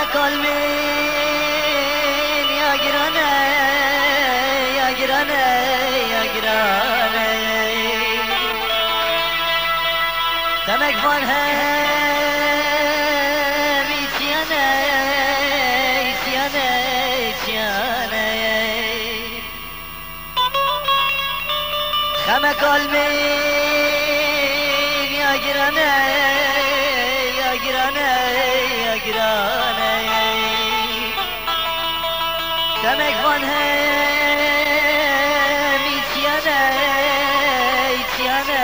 kalbin ya girane ya girane ya girane. Demek var hem isyane isyane isyane. Heme kalbin ya girane ya girane ya girane Demek van hem isyane isyane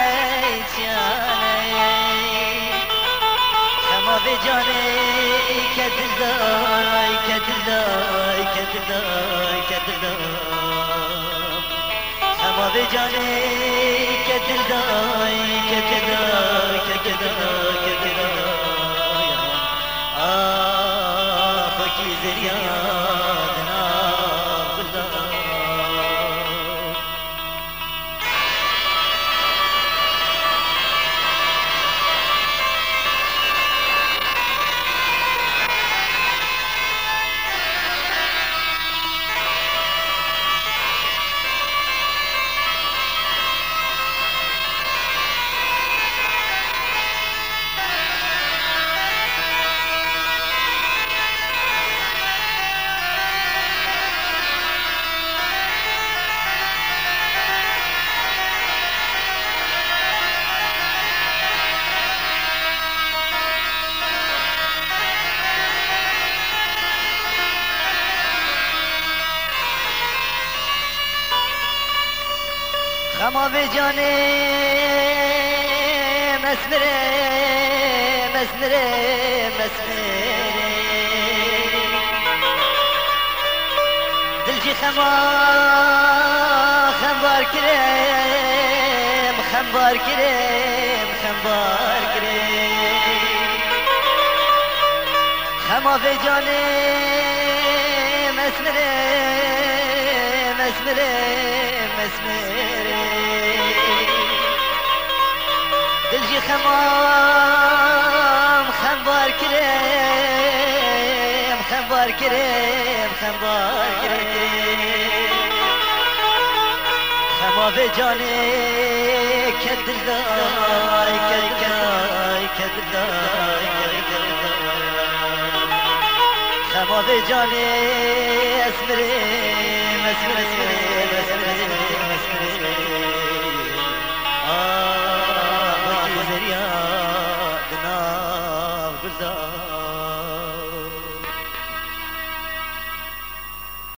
isyane Kema ve cane kedilday kedilday kedilday kedilday Kema ve cane غما به جانه مسمره مسمره مسمره دلجی خما خمبار کرم خمبار کرم خمبار کرم خما به جانه مسمره مسمره مسمره خمام خمبار کریم خمبار کریم خمبار کریم. خما به جان کدر دای کدر دای کدر خما به جان اسمریم اسمریم اسمریم